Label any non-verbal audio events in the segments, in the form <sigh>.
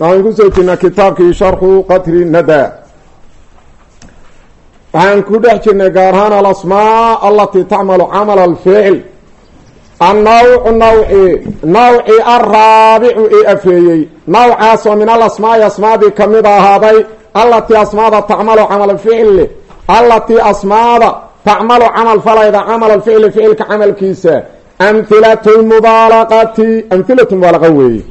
waxaan ku soo jirnaa kitaabkii sharxu qatri nada. Waxaan ku dhex jirnay gaar ahaan alasmaa alatii tacmalu camala alficl annawcu nawci nawci alraabicu ee afeeyey. Nawcaasoo min alasmaai asmaadii ka mid ahaaday allatii asmaada tacmalu camal ficli allatii asmaada tacmalu camal falayda camal alficli ficilka camalkiisa. Amhilatu mubaalaqati amhilatu mubaalaqa weeye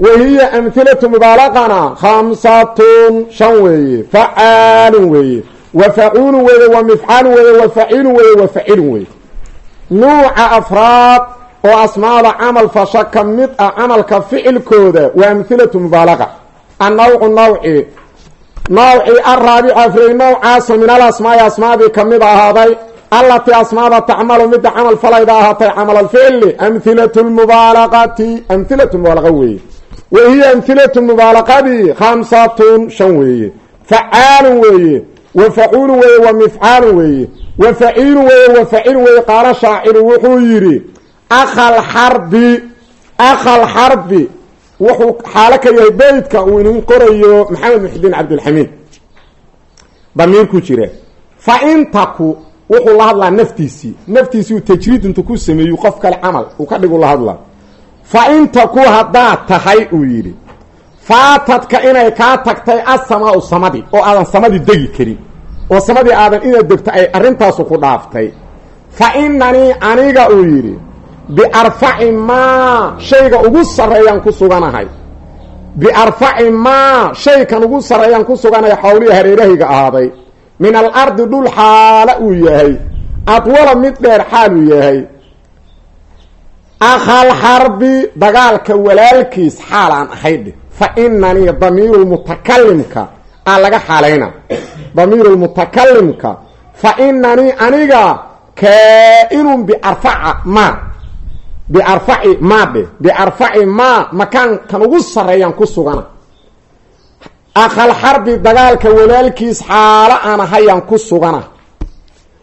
wahiya amhilatu mubaalaqana khamsatun shan weeye facaalun weeye wa facuulun weeye wa mifcaalun weeye wa faciilun weeye wa facilun weeye nuuca afraad oo asmaada camal fasha ka mid ah camalka ficilkooda waa amhilatu mubaalaqa annawcu nawci nawci araabicu afrey nawcaasoo min alasmaai asmaadii ka mid ahaaday allatii asmaada tacmalu midda camal falayda ahaatay camal alficli wahiya amhilatu mubaalaqadii khamsatun shan weeye facaalun weeye wa facuulun weeye wa mifcaalun weeye wa faciilun weeye wa facilun weeye qaala shaaciru wuxuu yidhi akhal xarbi akhal xarbi wuxuu xaalo ka yahay beytka uu idin qorayo maxamed muxidiin cabdilxamiid damiirku jira fa intaku wuxuu la hadlaa naftiisii naftiisii uu tajriid intu ku sameeyu qof kale camal uu ka dhigu la hadlaa fa intaku haddaad tahay uu yidhi faatadka inay kaa tagtay asamaau samadii oo aadan samadii degi karin oo samadii aadan inaad degto ay arrintaasu ku dhaaftay. Fa inanii aniga uu yidhi biarfaci maa shayga ugu sarreeyaan ku suganahay. Biarfaci maa shaykan ugu sarreeyaan ku suganahay xawlihi hareerahayga ahaaday. Min alardi dhul xaala uu yahay adwala mid dheer xaaluu yahay akhal xarbi dagaalka walaalkiis xaal aan ahaydhe fa inanii damiiru lmutakalimka aa laga xaalayna damiiru lmutakalimka fa inanii aniga kaa-inun biarfaca ma biarfaci maa dhe biarfaci maa makaankan ugu sarreeyaan ku sugana akhal xarbi dagaalka walaalkiis xaalo aan ahayaan ku sugana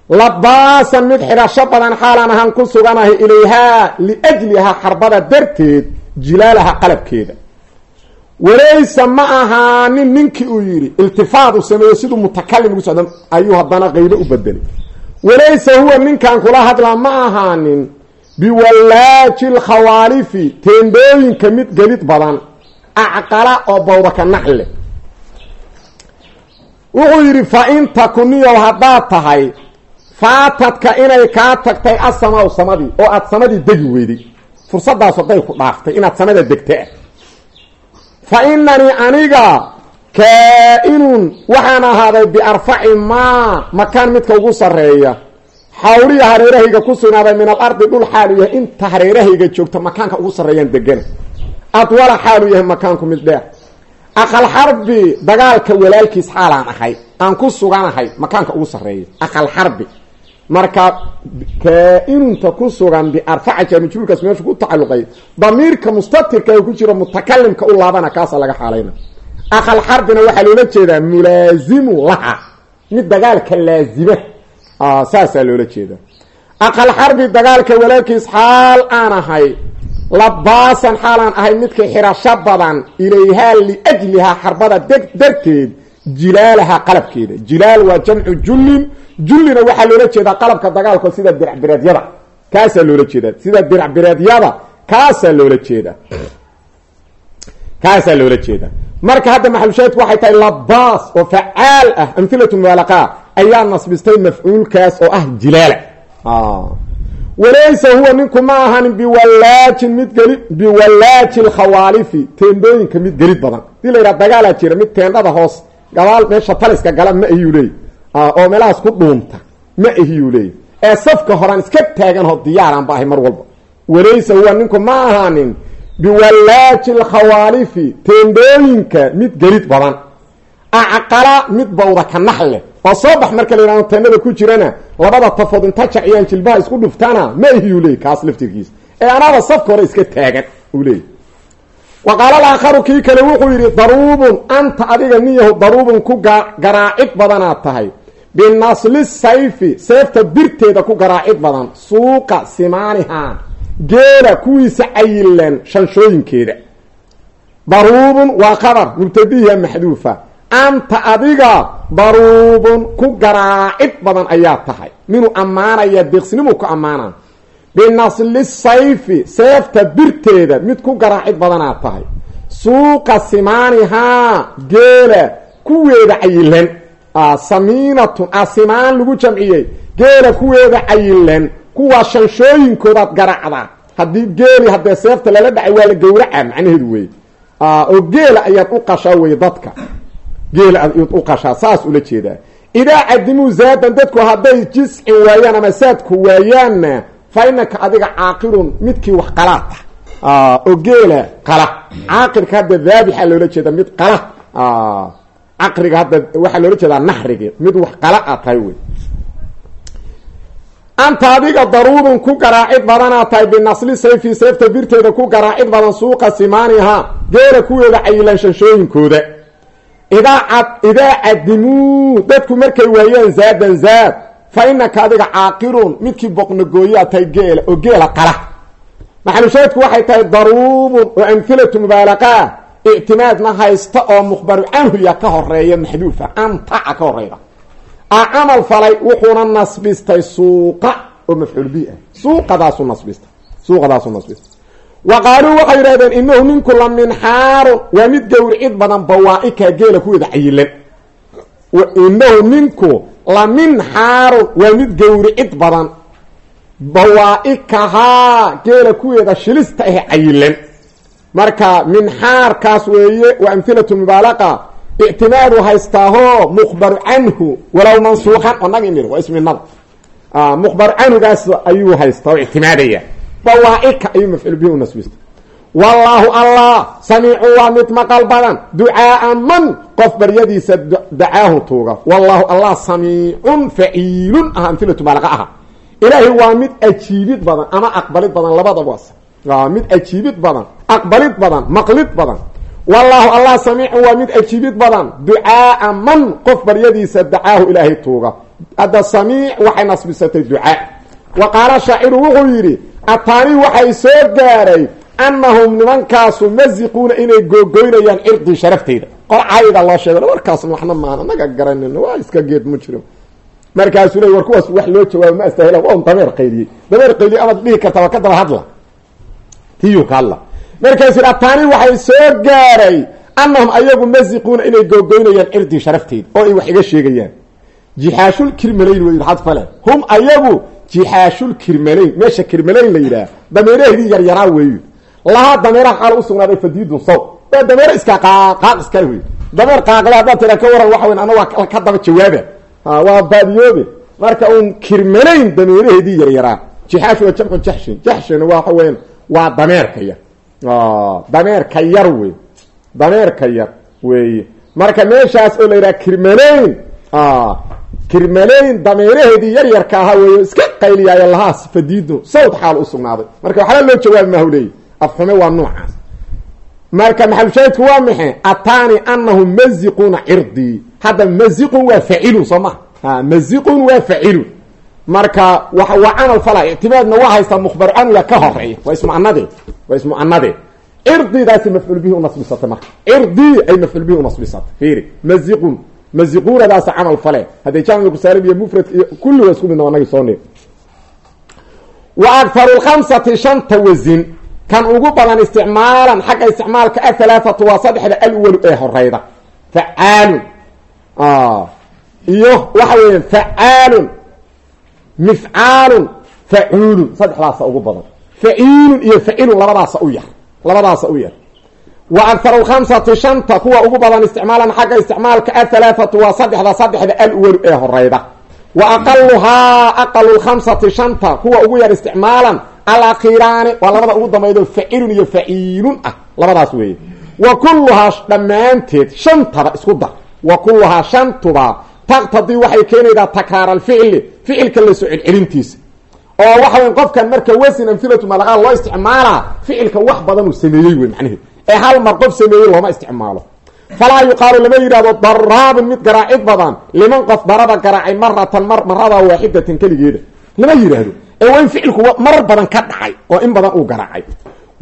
labaasan mid xidhasho badan xaalaan ahaan ku suganahay ilayhaa liajlihaa xarbada darteed jilaalaha qalabkeeda. Walaysa ma ahaanin ninkii uu yidhi iltifaad uu sameeyo siduu mutakalim ugu socda ayuu haddana qaybo u bedelay walaysa huwa ninkan kula hadlaa ma ahaanin biwallaaji lkhawaalifi teendhooyinka mid gelid badan acqala oo bawdaka nacle wuxuu yidhi fa in haddaad tahay faatadka inay kaa tagtay asamaw samadii oo aad samadii degi weyday fursadaas hadday ku dhaaftay inaad samada degta. Fa inanii aniga kaa-inun waxaan ahaaday biarfaci maa makaan midka ugu sarreeya. Xawliya hareerahayga ku sugnaaday min alardi dhul xaalu yahay inta hareerahayga joogta makaanka ugu sarreeyaan degana adwala xaalu yahay makaanku mid dheer. Akhal xarbi dagaalka walaalkiis xaalaan ahay aan ku suganahay makaanka ugu sarreeya. Akhal xarbi marka kaa-inunta ku sugan biarfaca jaamijruulkaas meeshu ku tacalluqay damiirka mustatirka ku jiro mutakalimka u laabana kaasa laga xaalayna. Akhal xarbina waxaa loola jeedaa mulaazimu laha mid dagaalka laazima. Saasaa loola jeedaa. Akhal xarbi dagaalka walaalkiis xaal aan ahay labaasan xaalaan ahay midka xirasho badan ilayhaa liajlihaa xarbada darteed jilaalaha qalabkeeda. Jilaal waa jamcu jullin. Jullina waxaa loola jeedaa qalabka dagaalko sida diracbireedyada kaasaa loola jeedaa. Sida diracbireedyada kaasaa loola jeedaa. Kaasaa loola jeedaa. Marka hadda maxalushaadku waxay tahay labaas oo facaal ah amhilatu mubaalaqa ayaa nasbistay mafcuulkaas oo ah jilaala. Walaysa huwa ninku ma ahanin biwallaajin mid geli biwallaaji lkhawaalifi teendhooyinka mid gelid badan. Hadii la yidhaha dagaalaa jira mid teendhada hoos gabaal meesha taliska gala ma ahiyuu leey. Oo meelahaas ku dhuunta ma ahiyuu leey. Ee safka horaan iska taagan oo diyaaraan ba ahay mar walba. Walaysa huwa ninku ma ahaanin biwallaaji lkhawaalifi teendhooyinka mid gelid badan. Acqala mid bawda ka nax leh oo soo bax marka la yidhahdo teennada ku jirana labada tafood inta jaciyaan jilbaha isku dhuftana ma ihiyuu leeyay kaas laftirkiisa ee anaaba safka hore iska taagan uu leeyay wa qaala alaakharu kii kale wuxuu yidhi daruubun anta adiga niyahu daruubun ku garaacid badanaad tahay. Binasli sayfi seefta birteeda ku garaacid badan. Suuqa simaaniha geela kuwiisa cayilan shanshooyinkeeda daruubun waa qabar mubtadihiya maxduufa. Anta adiga daruubun ku garaacid badan ayaa tahay. Minuu ammaanaya deeqsnimu ku ammaana binasli sayfi seefta birteeda mid ku garaacid badanaad tahay suuqa simaanihaa geela kuweeda cayilan samiinatun asimaan lagu jamciyey geela kuweeda cayilan kuwaa shanshooyinkoodaad garaacdaa haddii geeli haddee seefta lala dhacay waa la gowraca macnaheedu wey oo geela ayaad u qashaa wey dadka geela ayaad u qashaa saas ula jeedaa idaa cadimuu zaadan dadku hadday jiscin waayaan ama saadku waayaanna fa adiga caaqilun midkii wax qalaata oo geela qala. Caaqilka hadda daabixa loola jeeda mid qala. Caqriga hadda waxaa loola jeedaa naxrigi mid wax qala a tahay wey anta adiga daruubun ku garaacid badanaa tahay binasli sayfi seefta birteeda ku garaacid badan suuqa simaaniha geela kuweeda cayilan shanshooyinkooda idaa idaa cadimuu dadku markay waayaan zaadan zaad fa inaka adiga caaqilun midkii boqnogooyaa tahay geela oo geela qala maxalushaadku waxay tahay daruubun oo amhilatu mubaalaqaa ictimaadna haysta oo mukhbaru canhu ya ka horreeya maxduufa antaca ka horeyda a camal falay wuxuuna nasbistay suuqa oo mafcuul bi ah suuqadaasu nasbistay suuqadaasu nasbistay wa qaaluu waxay yidhahdeen inahu ninku la minxaarun waa mid gowricid badan bawaa-ika geela kuweeda cayilan inahu ninku la minxaarun waa mid gowricid badan. Bawaa-ikahaa geela kuweeda shilista ah cayilan marka minxaarkaas weeye waa amhilatu mubaalaqa ictimaadu haystaahoo mukhbaru canhu walow mansuuqan onagi nir waa isminada mukhbaru canhugaas ayuu haystaa oo ictimaadaya. Bawaa-ika ayuu mafcuul bihi nasbista wallaahu allah samiicu waa mid maqal badan. Ducaaa man qof baryadiisa dacaahu tuuga. Wallaahu allah samiicun faciilun ah amhilatu mubaalaqa aha. Ilaahay waa mid ajiibid badan ama aqbalid badan labadaba mid ajiibid badan aqbalid badan maqlid badan. Wallaahu allah samiicun waa mid ajiibid badan. Ducaaa man qof baryadiisa dacaahu ilaahay tuuga. Hadda samiic waxay nasbisatay ducaa. Wa qaala soo gaaray annahum nimankaasu maziquuna inay googoynayaan cirdii sharafteyda qorcayga loo sheega warkaas waxna maan anaga garanin waa iska geed mujrim markaasuu le war kuwaas wax loo jawaabo ma astahila on dameer qayliyey dameer qayliye amaad dhihi kartaba ka hadla tiyuu ka hadla markaasuu ataani waxay soo gaaray annahum ayagu maziquuna inay googoynayaan cirdii sharafteeda oo ay wax iga sheegayaan jixaashul kirmalayn wey had fale hum ayagu jixaashul kirmalayn meesha kirmalayn la yidhaah dameeraheedii yaryaraa weeyu lahaa dameeraha xaal usugnaaday fadiidun saw. Waa dameero iska qaaqaaq iskale wey dameer qaaqle haddaad tira ka waran waxa weyn ana waa ka daba jawaaba. Waa baadiyoobe. Marka uun kirmalayn dameeraheedii yaryaraa jixaash waa jamcu jaxshin jaxshina waxa weyan waa dameerka yar. Dameerka yar wey dameerka yar weeye marka meeshaas oo la yidhaha kirmalayn kirmalayn dameeraheedii yar yarka ahaa weeyo iska qayliyaayo lahaas fadiido sawd xaal usugnaaday marka waxba loo jawaabi maahu leeyi afxume waa noocaas. Marka maxalushaahidku waa maxe ataani anahum maziquuna cirdii hadda maziqun waa facilun soo ma? Maziqun waa facilun marka waa camal fala ictimaadna waa haystaa mukhbar canga ka horreeya waa ismuanadeed waa ismuanadeed cirdidaasi mafcuul bihi unasbisatay marka. Cirdii ay mafcuul bihi unasbisatay fiiri maziqun maziquunadaasa camal fale. Hadday jaamic kusaalim iyo mufrad iyo kulli waa isku midna wanagi soo nir wa akharu lkhamsati shanta wasin kan ugu badan isticmaalan xagga isticmaalka ahalaathatu waa saddexda alwalu ee horeyda facaalun iyo waxa weeya facaalun mifcaalun facuulun saddexdaasa ugu badan. Faciilun iyo facilun labadaasa u yar. Labadaasa u yar. Wa akharu lkhamsati shanta kuwa ugu badan isticmaalan xagga isticmaalka ahalaathatu waa saddexda saddexda alwalu ee horeyda wa aqaluhaa aqalu lkhamsati shanta kuwa ugu yar isticmaalan alakhiraani waa labada ugu dambaydo facilun iyo faciilun ah labadaas weeye wa kulluhaa dhammaanteed shantaba isku dar wa kulluhaa shantuba taqtadii waxay keenaydaa takraar alficli ficilka la soo celcelintiisa oo waxa weyn qofkan marka wasin amhilatu malaqaa loo isticmaalaa ficilka wax badanuu sameeyey wey macnaheed ee hal mar qof sameeyey looma isticmaalo falaa yuqaalu lama yidhahdo daraabun mid garaacid badan liman qof daraba garaacay maratan mar marada keligeeda lama yidhaahdo ee in ficilku marar badan ka dhacay oo in badan uu garaacay.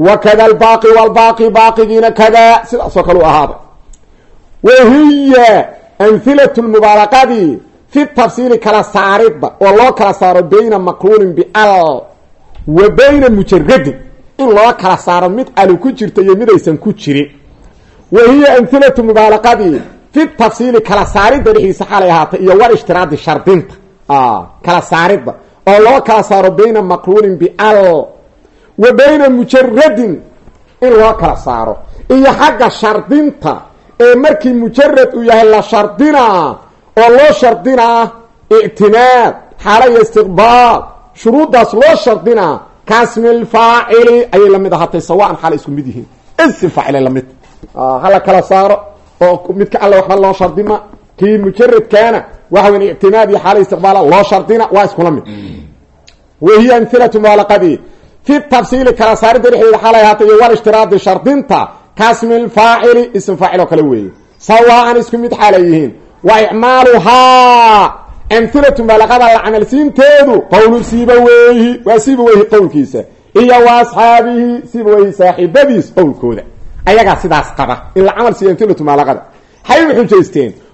Wa kada albaaqi walbaaqi baaqigiina kadaa sidaasoo kale u ahaaday wahiya amhilatu lmubaalaqadii fi tafsiili kala saaridda oo loo kala saaro bayna makruunin bial wa bayna mujaradin in loo kala saaro mid alu ku jirta iyo midaysan ku jirin. Wa hiya amhilatu mubaalaqadii fi tafsiili kala saaridda dhexdiisa xalay ahaatay iyo war ishtiraadi shardinta. Kala saaridda oo loo kala saaro bayna makruunin bial wa bayna mujaradin in loo kala saaro iyo xagga shardinta ee markii mujarad uu yahay la shardinaa oo loo shardinaa ictimaad xaala iyo istiqbaal shuruuddaas loo shardinaa kasmilfaacili ayay la mid ahaatay sawaan xaala isku mid yihiin. Isim faacilay la mid hala kala saaro oo midka alle waxba loo shardima kii mujaradkaana waxa weyn ictimaad iyo xaala istiqbaala loo shardina waa iskula mid wahiya amhilatu mubaalaqadii fi tafsiili kala saaridda dhexdeeda xaalay ahaatay iyo wal ishtiraadi shardinta kasmilfaacili ism faacil oo kale weeye sawaan isku mid xaalay yihiin wa icmaaluhaa amhilatu mubaalaqada la camalsiinteedu qowlu sibaweyhi waa sibaweyhi qowlkiisa iyo wa asxaabihi sibaweyhi saaxiibadiis qowlkooda ayagaa sidaas qaba in la camal siiyo amhilatu mubaalaqada hay u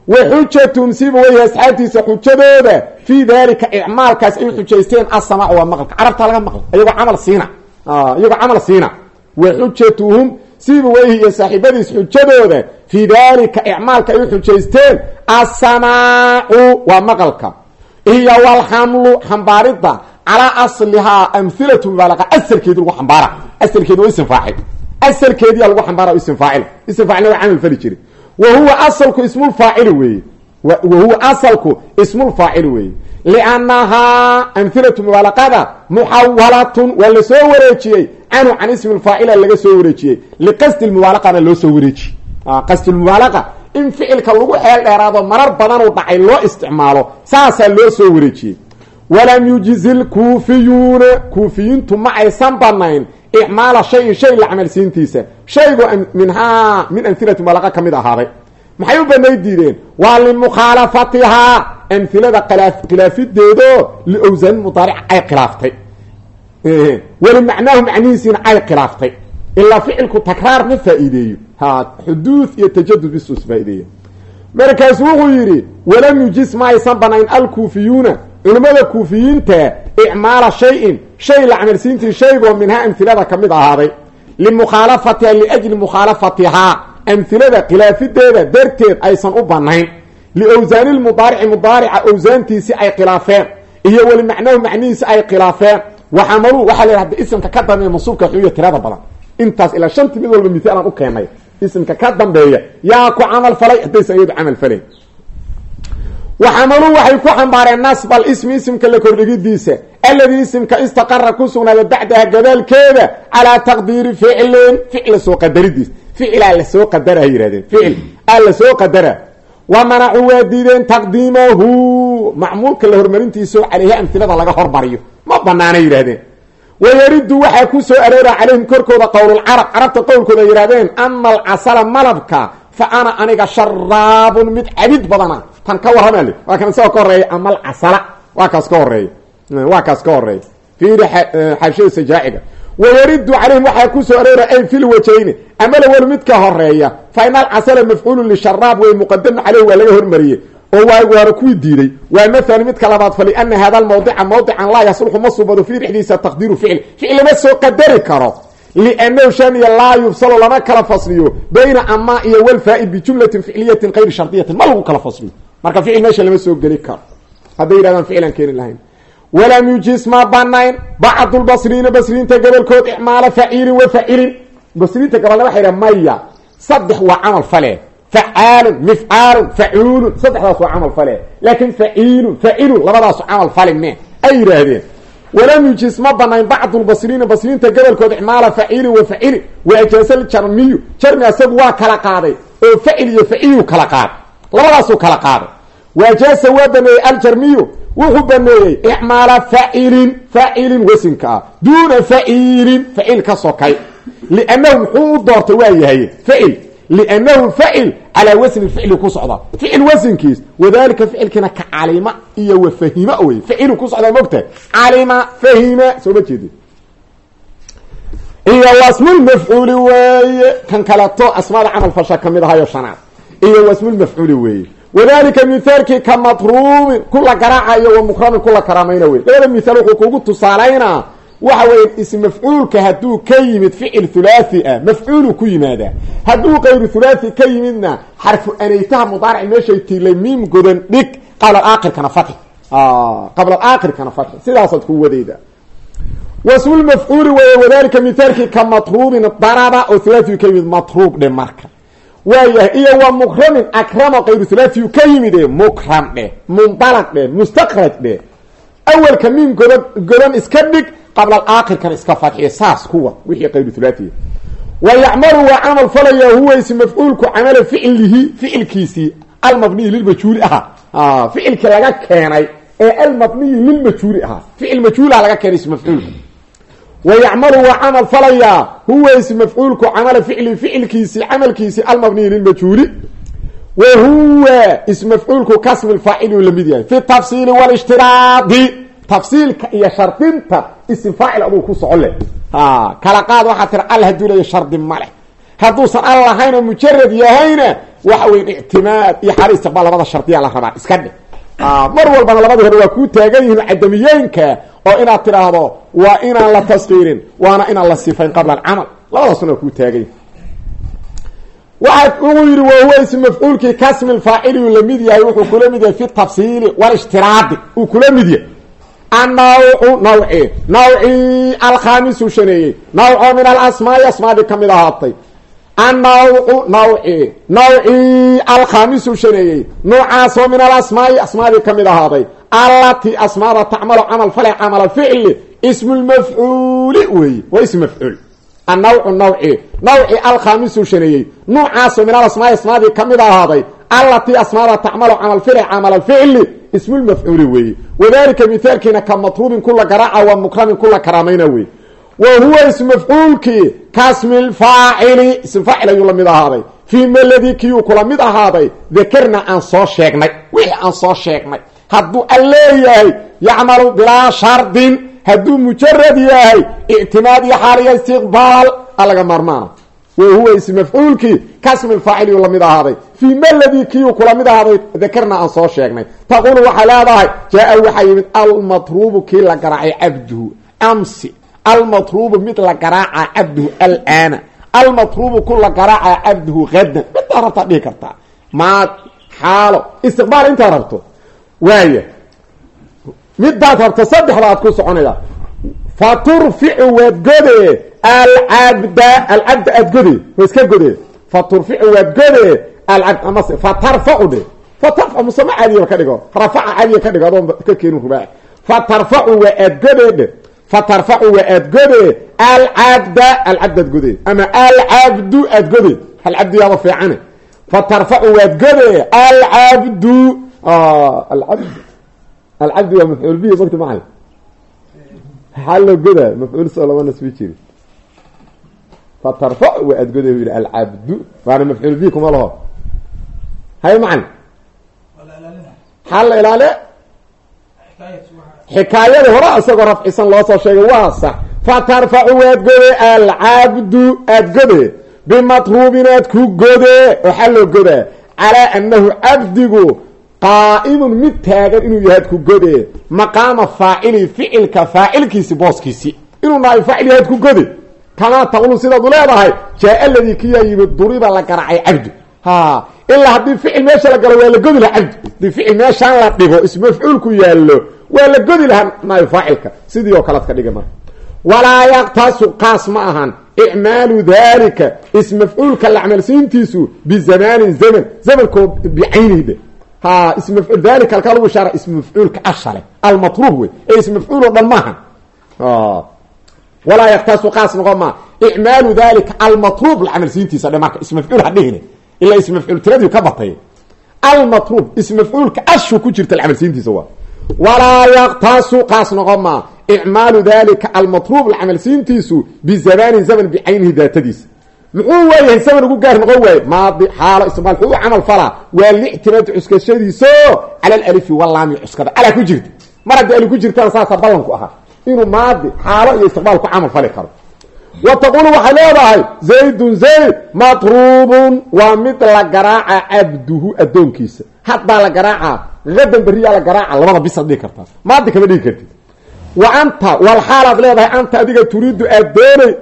wa xujatum sibaweyhi asxaabtiisa xujadooda fii dalika icmaalkaas ay xujaysteen assamaac waa maqalka carabtaa laga maqla iyagoo camal siina iyagoo camal siina wa xujatuhum sibaweyhi iyo saaxiibadiis xujadooda fii dalika icmaalka ay xujaysteen assamaacu waa maqalka iyo walxamlu xambaaridda calaa aslihaa amhilatu mubaalaqa asalkeedi lagu xambaara asalkeedi waa ism faacil asalkeediyaa lagu xambaara ism faacil ism faacilna waa camal fali jiri wa huwa asalku ismulfaacili weeye. Wa huwa asalku ismulfaacili weeye. Liannahaa amhilatu mubaalaqada muxawalatun waa la soo wareejiyey canhu can ismi lfaacila laga soo wareejiyey. Liqasdi lmubaalaqana loo soo wareejiyey qasdulmubaalaqa in ficilka lagu xeel dheeraado marar badanuu dhacay loo isticmaalo saasaa loo soo wareejiyey. Walam yujizi lkuufiyuuna kuufiyiintu ma aysan banayn icmaala shayin shay la camalsiintiisa. Shaygu minhaa min amhilati mubalaqa ka mid ahaaday. Maxay u banay diideen? Waa limukhaalafatihaa amhilada khilaafideedo liowsaan mudaaric ay khilaaftay. Weli macnaahu macnihiisiina ay khilaaftay. Ilaa ficilku takraar ma faa-iideeyo. Ha xuduud iyo tajadud bisuus faa-ideeya markaasu wuxuu yidhi walam yujis ma aysan banayn alkuufiyuuna culimmada kuufiyiinta icmaala shayin shay la camalsiintii shaygoo minhaa amhilada ka mid ahaaday. Limukhaalafatiha liajli mukhaalafatihaa amhilada khilaafideeda darteed aysan u banayn liowsaani lmudaarici mudaarica owsaantiisi ay khilaafeen. Iyo weli macnahu macnihiisi ay khilaafeen. Waxamaluu waxaa la yidhahda isimka ka dambeeya mansuubka xuyo tirada badan. Intaas ilaa shantii mid walba mithaal aan u keenay isimka ka dambeeya yaa ku camal falay haddaysan iyadu camal falayn waxamaluu waxay ku xambaareen nasb alismi isimka la kordhigidiisa alladii isimka istaqara ku sugnaada bacdaha gadaalkeeda calaa taqdiiri ficlin ficla soo qadaridiis ficilaa la soo qadara yihahdeen ficil aa la soo qadara wa manacuu waa diideen taqdiimahu macmuulka la hormarintiisao caleyhi amhilada laga hormariyo ma banaana yidhahdeen wayaridu waxaa ku soo aroora calayhim korkooda qowlulcarab carabta qowlkooda yidhahdeen ama alcasala malabka fa ana aniga sharaabun mid cabid badana tan ka warrama le waa kan isagoo ka horreeya ama alcasala waa kaas ka waa kaas ka fiiri xaashada sajaaciga. Wayaridu calayhim waxaa ku soo aroora ay fil wajayni. Ama lawel mid ka horreeya fa in alcasala mafcuulu lisharaab way muqadamu caleyh waa laga hormariyey. Oo waa waana kuwii diiday. Waa maali midka labaad fa liana hada lmawdica mawdican laa yasluxu ma subado fii dhexdiisa taqdiiru ficl ficil lama soo qadari karo. Liannahu shaniya laa yufsalo lama kala fasliyo. Bayna ama iyo walfaa-i bijumlatin ficliyatin kayri shardiyatin. Ma lagu kala fasliyo marka ficil meesha lama soo geli karo. Hadday yidhahdaan ficilaan keeni lahayn. Walam yujis ma banayn bacdu lbasriina basriinta gobolkood icmaala faciilin wa facilin basriinta gobolna waxay dhaha maya. Saddex waa camal fale. Facaalun mifcaalun facuulun. Saddexdaas waa camal fale. Laakin faciilun facilun labadaasu camal fali me. Ay yidhaahdeen. Walam yujis ma banayn bacdu lbasriina basriinta gobolkood icmaala faciilin wa facilin wa ajaasa jarmiyu jarmi asagu waa kala qaaday. Oo facil iyo faciliyu kala qaaday labadaasuu kala qaaday. Wa ajaasa waa baneeyey aljarmiyu wuxuu baneeyey icmaala facilin facilin wasinka ah duuna facilin facil ka sokay liannahu muxuu u doortay waa yahay facil liannahu facil calaa ku socda ficil wasinkiis wadalika ficilkiina ka calima iyo wa fahima wey ficilu ku socdaa mogtahay calima fahima soo ma jeedi iyo wasmulmafcuuli weeye kan kaleto asmaada camal fasha ahayo shanaad iyo wasmulmafcuuli weeye wadalika mithaalkii ka matruumin kula garaacayo wa mukramin kula karaamayna wey labada mithaal wuxuu kugu tusaalaynaa waxa weya ismafcuulka hadduu ka yimid ficil hulaathi ah mafcuulu ku yimaadaa hadduu kayru hulaathi ka yimidna xarfu anaytaha mudaaric meeshay tiilay miim godan dhig qabla aakhirkana fati qabla aakhirkana fati sidaasaad ku wadayda. Wasmulmafcuuli weeye wadalika mithaalkii ka matruubin daraba oo hulaathi ka yimid matruub marka waayahay iyo wa mukramin akramo kayru hulaathi ka yimid e mukram dheh mundalaq dheh mustakraj dheh awalka miim godan godan iska dhig qabla aakhirkana iska fadxiya saas kuwa wixii kayru hulaahiya wa yacmalu waa camal falaya huwa ism mafcuulku camala ficlihi ficilkiisii almabniyi lilmajhuuli ahaa ficilkii laga keenay ee almabniyi lilmajhuuli ahaa ficil majhuulaha laga keenay ism mafcuulka wa yacmalu waa camal falayaa huwa ism mafcuulku camala ficlihi ficilkiisii camalkiisii almabniyi lilmajhuuli wa huwa ism mafcuulku kasmi lfaacili uu la mid yahay fi tafsiili walishtiraadi tafsiilka iyo shardinta ism faacil aduu ku socon leh kala qaad waxaa tira al hadduu leeya shardi maleh hadduusan al lahayn oo mujarad yahayna waxa weyn ictimaad iyo xaal istiqbaal labada shardiya la rabaa iska dheh mar walbana labadii hore waa kuu oo inaad tidhaahdo waa inaan la taskiirin waana inaan la sifayn qabla alcamal. Labadaasuna waa kuu taagan yihiin waxa uu yidhi wahuwa ism mafcuulkii kasmi lfaacili uu la mid yahay wuxuu kula mid yahay fi tafsiili walishtiraadi uu kula mid yahay. Annawcu nawci nawcii alkhaamisu mid annawcu nawci nawcii alkhaamisu shaneeyey noocaasoo min alasmaai asmaadii ka mid ahaaday allatii asmaada tacmalu camal fale camal ficli ismu lmafcuuli weeye waa ism mafcuul annawcu nawci nawci alkhaamisu shaneeyey noocaasoo min alasmaai asmaadii ka mid ahaaday allatii asmaada tacmalu camal file camal ficli ismu lmafcuuli weeye wadalika mithaalkiina ka matruubin kula garaaca wa mukramin kula karaamayna wey wa huwa ism mafcuulkii kasmi lfaacili ism faacil ayuu la mid ahaaday. Fii maladii kiyuu kula mid ahaaday? Dakarna aan soo sheegnay. Wixii aan soo sheegnay. Hadduu an leeyahay yacmalu bilaa shardin. Hadduu mujarad yahay ictimaad iyo xaaliya istiqbaal alaga maarmaana wa huwa ism mafcuulkii kasmi lfaacili la mid ahaaday. Fii maladii kiyuu kula mid ahaaday? Dakarna aan soo sheegnay. Taquulu waxay leedahay waxaa yimid almatruubu kii la garaacay cabduhu almatruubu mid la garaaca cabduhu alaana almatruubu ku la garaaca cabduhu hadan midaa rabtaa dhihi kartaa maad xaalo istiqbaal intaa rabto waaya midaad rabto saddexda aad ku soconaya fa turficu waad gode alcabda alcabda aad gode wa iska gode fa turficu waad gode alcabd amase fa tarfacu waa aad gode alcabda alcabd aad gode ama alcabdu aad gode alcabdu yaaba fiicane. Fa tarfacu waad gode alcabdu alcabd alcabdi waa mafcuul bihi mogta maay maxaa loo godaa mafcuul soo lama nasbi jiri. Fa tarfac waa aad goday yihi alcabdu waana mafcuul bihi kuma laho. Hay macna maxaa la ilaale xikaayada hore isagoo rafcisan loo soo sheegay waa sax. Fa tarfacu waad gode alcabdu aad gode bimatruubin aad ku gode waxaa loo godaa calaa anahu cabdigu qaa'imun mid taagan inuu yahaad ku gode maqaama faacili ficilka faacilkiisi booskiisi. Inuu nahay faacil yahaad ku gode kamaa taqulu sidaad u leedahay jaa ladii kiyaa yimid duriba la garacay cabdu ilaa haddii ficil meesha la galo waa la godi lahaa cabdu haddii ficil meeshaan la dhigo ismu mafcuulku yaallo waa la godi lahaa nahay faacilka. Sidii oo kalead ka dhiga marka. Walaa yaktasu qaas ma ahan. Icmaalu dalika ism mafcuulka la camalsiintiisu bizamaanin zaman zamankoo bicaynihde ha ism mafcuul dalika halkaa lagu ishaara ism mafcuulka ashale almatruub wey. Ee ism mafcuul oo dhan maaha walaa yaktasu qaas noqon maa icmaalu dalika almatruub la camalsiintiisa dhe marka ismafcuul hadhihine ilaa ismafcuul tiradii ka batay almatruub ismafcuulka ashu ku jirta camalsiintiisa waa walaa yaktasu qaas noqon maa icmaalu dalika almatruub la camalsiintiisu bizamanin zaman bicaynihi daatadiisa muxuu waayahay zaman ugu gaar noqon waaye maadi xaalo istiqbaal wuxuu u camal falaa waa lictimaadi cuskashadiiso cala alalifi walaami cuskada alaa ku jirta mar haddii ali ku jirtana saasa ballanku ahaa inuu maadi xaalo iyo istiqbaal ku camal fali karo wa taqulu waxay leedahay zaydun zayd matruubun. Waa mid la garaaca cabduhu addoonkiisa. Haddaa la garaaca hadan beriyaa la garaaca labada bisaad dhigi kartaa. Maadi kama dhigi kartid. Wa anta wal xaalaad leedahay anta adiga turiidu aad doonay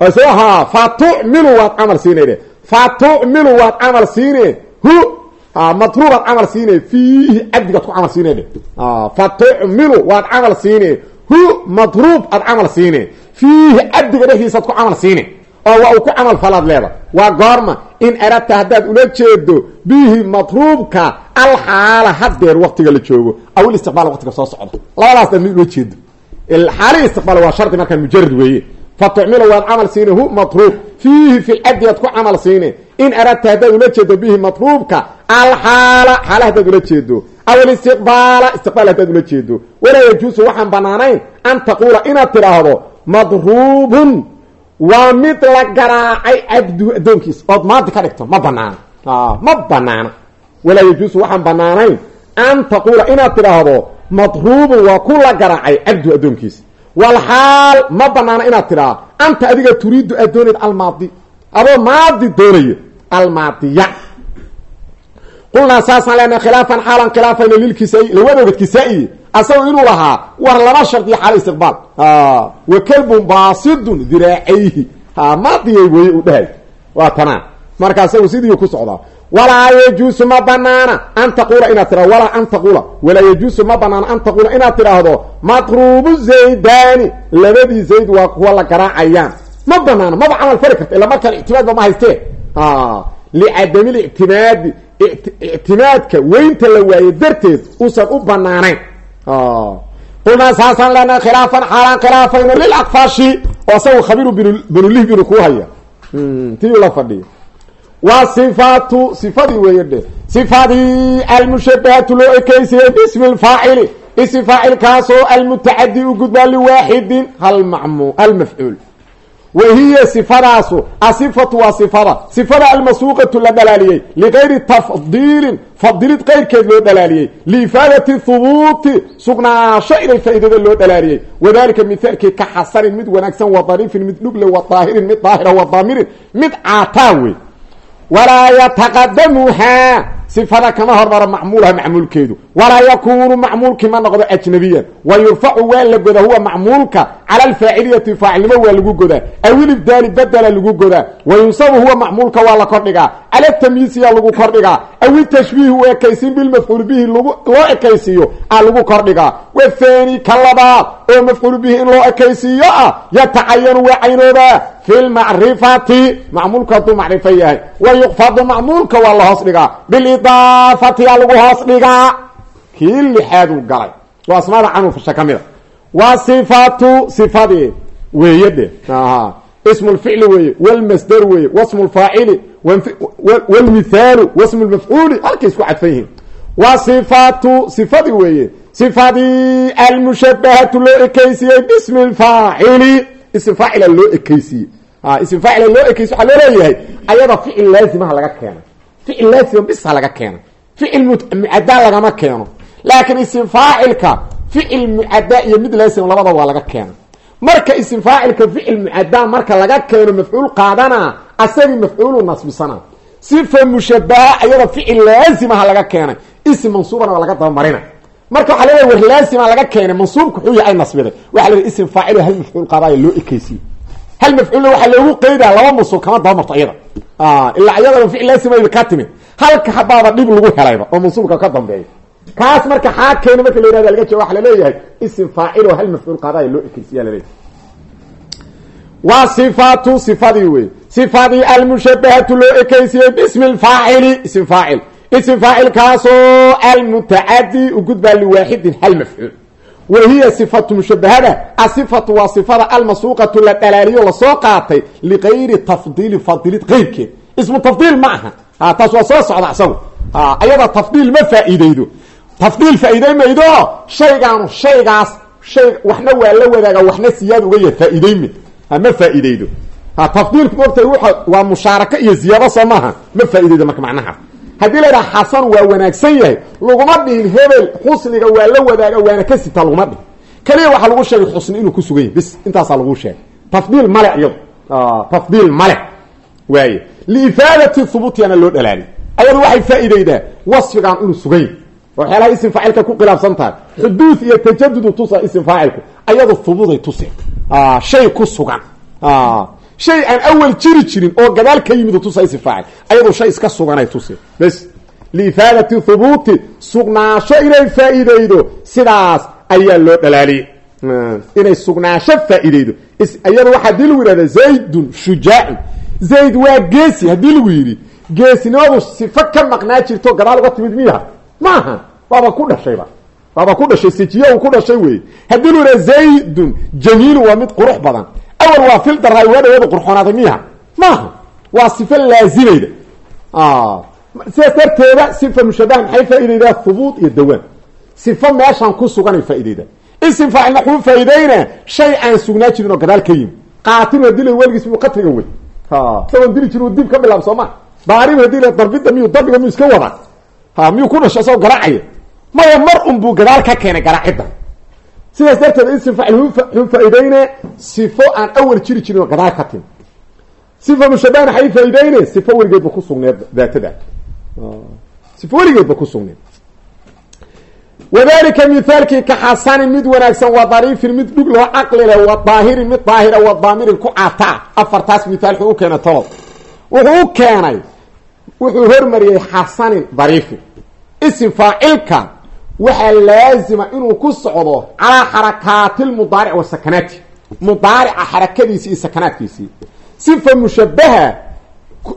ha fa tucmilu waad camal siinayde fa tucmilu waad camal siine hu hu matruub aad camal siine fiihi cabdiga dhexdiisaad ku camal siine oo waa uu ku camal falaad leeda waa goorma in aradta haddaad ula jeedo bihi matruubka alxaala hadeer waktiga la joogo. Aw istiqbaal waqtiga soo socda. Labadaas dad mid ula jeedo xaalihi istiqbaal waa shardi markaan mujarad weeye. Fa tucmilu waad camal siine hu matruub fiihi fi lcabdi aad ku camal siine in aradta jeedo aw alistiqbaala istiqbaal haddaad ula jeedo walaa yajuusu waxaan banaanayn an taquula inaad tidhaahdo madruubun waa mid la garaacay cabduhu addoonkiisa ood maadi ka dhigto ma banaana ma banaana walaa yajuusu waxaan banaanayn an taquula inaad tidhaahdo madruubun waa ku la garaacay cabduhu addoonkiisa walxaal ma banaana inaad tidhaahdo anta adiga turiidu aad doonayd almaadi adoo maadi doonaya almaadiya qulnaa saasaan leenahay khilaafan xaalan khilaafayna lilkisaa-i lawadooga kisaa-iye asagoo inuu lahaa war laba shardiyo xaal istiqbaal wa kalbun baasidun diraacayhi ha maadiyay weye u dhahay waa tanaa marka asagu sidii ku socdaa walaa yajuusu ma banaana an taquula inaad tidhahdo walaa an taquula walaa yajuusu ma banaana an taquula inaad tidhaahdo matruubu zaydani labadii zayd waa kuwa la garaacayaan ma banaana maba camal fari karta ila markaan ictimaadba ma ictimaadka weynta la waaye darteed uusan u banaanayn qulnaa saasaan leenahay khilaafan xaalaan khilaafayno lilakfashi oo asagu khabiiru binulih binu kuu haya tii la fadhiya waa sifaatu sifadii weeye dhe sifadii almushabahatu loo ekeysayey bismi lfaacili isi faacilkaasoo almutacadi u gudbaa liwaaxidin hal mam hal mafcuul wahiya sifadaasu asifatu waa sifada sifada almasuuqatu la dhalaaliyey ligayri tafdiilin fadilid qayrkeed loo dhalaaliyey liifaadati hubuuti sugnaasho inay faa'iidada loo dhalaaliyey wadalika mithaalkii ka xasanin mid wanaagsan wa dariifin mid dhugle wa daahirin mid daahira wa daamirin mid caataa wey walaa yataqadamuhaa sifada kama hormaro macmuulaha macmuulkeedu walaa yakuunu macmuulkii ma noqdo ajnabiyan. Wa yurfacu waa la godaa huwa macmuulka cala alfaaciliyati faacilnimo waa lagu godaa. Awilibdaali badela lagu godaa. Wa yunsabu huwa macmuulka waa la kordhigaa cala tamyiisiya lagu kordhigaa awi tashbiihi u ekaysiin bilmafcuul bihi loo ekaysiiyo a lagu kordhigaa wathani ka labaad oo mafcuul bihi in loo ekaysiiyo ah yatacayanu waa caynoodaa fi lmacrifati macmuulku hadduu macrifo yahay. Wa yuqfadu hoos dhigaa kii lixaaduu galay. Waa asmaada canulfasha ka mida waa sifatu sifadii weeye de ismu lficli weeye wlmasdar weeye wasmu lfaacili wlmithaalu wasmu lmafcuuli halkay isku cadfan yihiin. Waa sifatu sifadii weeye. Sifadii almushabahatu loo bismi lfaacili ism faacila loo ekeysiiyey ism faacila loo waxaa loo leeyahay ayada ficil laazimaha laga keena ficil laazima bisa laga keena ficil mucaddaa lagama keeno laakiin ism faacilka ficil mucaddaa iyo mid laazima labada waa laga keena marka ism faacilka ficil mucaddaa marka laga keeno mafcuul qaadana asagii mafcuulu nasbisana. Sifa mushabaha ayada ficil laazimaha laga keenay ism mansuubana waa laga dabamarina. Marka waxaa leedahay war laazima laga keenay mansuubka wuxuu yahay nasbiday. Waxa leedahay ism faacil hal mafcuul qaadaayo loo ekeysiye hal mafcuulna waxaa loogu qeydaa laba mansuub kama dabamarto iyada ilaa iyadaba ficil laazima ka timid. Halka habaaba dhib lagu helayba oo mansuubka ka dambeeya kaas marka xaa keena marka la yihahda laga jooga waxa la leeyahay ism faacil hal mafcuul qaadaayo loo ekeysiya la leeyahay waa sifatu sifadii wey sifadii almushabahatu loo ekeysiyey bismi lfaacili ism faacil ism faacilkaasoo almutacadi u gudbaa liwaaxidin hal mafcuul. Wa hiya sifatu mushabahada asifatu waa sifada almasuuqatu la dhalaaliyo la soo qaatay ligayri tafdiili fadilid keyrkeed ismu tafdiil ma aha. Ha taas waa soo socda isagu ayada tafdiil ma faa-iideydo tafdiil faa-iidey maydo shaygaanu shaygaas shay waxna waa la wadaaga waxna siyaad uga yahay faa-iideyme ma faa-iideydo ha tafdiilku moogtahay wa waa mushaarako iyo ziyaado soo maaha. Ma faa-ideydo marka macnaha. Haddii la yidhaha xasan waa wanaagsan yahay laguma dhihin hebel xusniga waa la wadaaga waana ka sita laguma dhihin. Kaliya waxaa lagu sheegay xusni inuu ku sugan yahy bis intaasaa lagu sheegay. Tafdiil male iyado tafdiil male waaye liifaadati hubuutiyana loo dhalaali ayadu waxay faa-ideydaa wasfigan inuu sugan yahy waxyaalaha isim faacilka ku khilaafsan tahay. Xuduud iyo tajadudu tusa isim faacilku. Ayadu hubuuday tusi shay ku sugan. Shay aan awal jiri jirin oo gadaal ka yimid tusa isim faacil. Ayadu shay iska suganay tusi bes liifaadati hubuuti sugnaasho inay faa-ideydo sidaas ayaa loo dhalaaliyey inay sugnaasho faa-ideydo iyada waxaa haddii lagu yihahda zaydun shujaacun zayd waa geesi haddii lagu yidhi geesinimadu sifo ka maqnaa jirto gadaal uga timid miyaha maaha? Waaba ku dhashayba waaba ku dhashay sijiya uu ku dhashay wey haddii lu yidhaha zaydun jamiilun waa mid qurux badan. Awal waa fil daraa waa dhaweeda qurxoonaaday miyaha maaha? Waa sifo laazimayda sidaas darteeda sifa mushabaha maxay faa-ideydaa hubuud iyo dawaan. Sifo meeshaan ku suganay faa-ideydaa isim faacilna xuu faa-ideyna shay aan sugnaa jirin oo gadaal ka yimi qaatilu haddii la weligiis miyuu qatliga wey isagoon dili jiri u dib ka bilaab ma? Daaribu haddii la darbida miyuu darbiga miyuu iska wada ha miyuu ku dhasho isagoo garaacaya maya mar un buu gadaal ka keenay garaacidda sidaas darteed isim faacil xuu faa-ideyne sifo aan awal jiri jirin oo gadaal ka timi sifa mushabahana xay faa-ideyne sifo weligeedba ku sugneed daatada. Sifo weligeedba ku sugneed wadalika mithaalkii ka xasanin mid wanaagsan wa dariifin mid dhug loo caqli leh wa daahirin mid daahira wa daamirin ku cataa afartaas mithaal wuxuu u keenay tolob wuxuu u keenay wuxuu hormariyey xasanin dariifin isim faacilka waxaa laazima inuu ku socdo calaa xarakaati lmudaaric wa sakanaati. Mudaarica xarakadiisii iyo sakanaadkiisii. Sifa mushabaha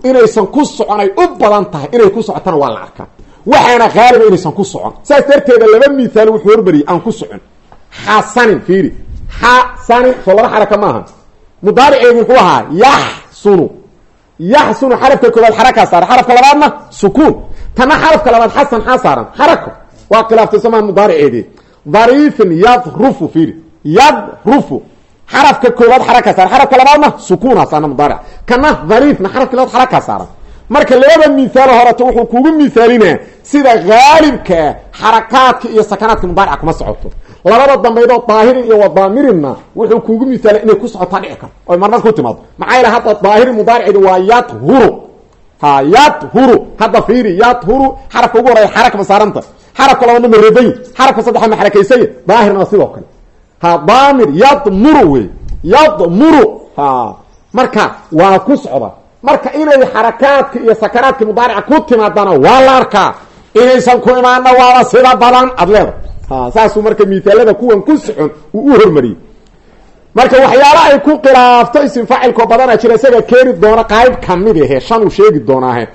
inaysan ku soconay u badan tahay inay ku socotana waa la arkaa. Waxaana haaliba inaysan ku socon. Saas darteeda laba mithaal wuxuu hormariyey aan ku socon. Xasanin fiiri. Xasanin soo laba xaraka maaha mudaariceedu muxuu ahaa yaxsunu yaxsunu xarafka koobaad xarakaa saaran xarafka labaadna sukuun tana xarafka labaad xasan xaa saaran xarako waa khilaaftay somaa mudaariceedii dariifin yadrufu fiiri yadrufu xarafka koobaad xarakaa saaran xarafka labaadna sukuuna saarna mudaaric kana dariifna xarafka labaad xarakaa saaran marka labada mihaalo horeto wuxuu kugu mihaalinaa sida haalibkaa xarakaadka iyo sakanaadka mudaarica kuma socoto labada dambeydoo daahirin iyo wadaamirinna wuxuu kuugu mihaalay inay ku socotaa dhici karto. Oy marmar ku timaado. Maxaa hadda daahirin mudaariceedu waa yadhuru ha yadhuru hadda fiiri yadhuru xarafka ugu horaya xaraka ma saaranta. Xarafka labaadna ma reebayi xarafka saddexa ma xarakaysaya daahirna sidoo kale. Ha daamir yadmuru wey yadmuru ha marka waa ku socda. Marka inay xarakaadka iyo sakanaadka mudaarica ku timaadana waa la arkaa. Inaysan ku imaana waaba sida badan. Ad leeda saasuu marka mithaalada kuwan ku socon uu u hormariyey marka waxyaala ay ku khilaafto isim faacilkoo badana jira isaga keeni doona qayb ka mid ahe shan uu sheegi doonaahe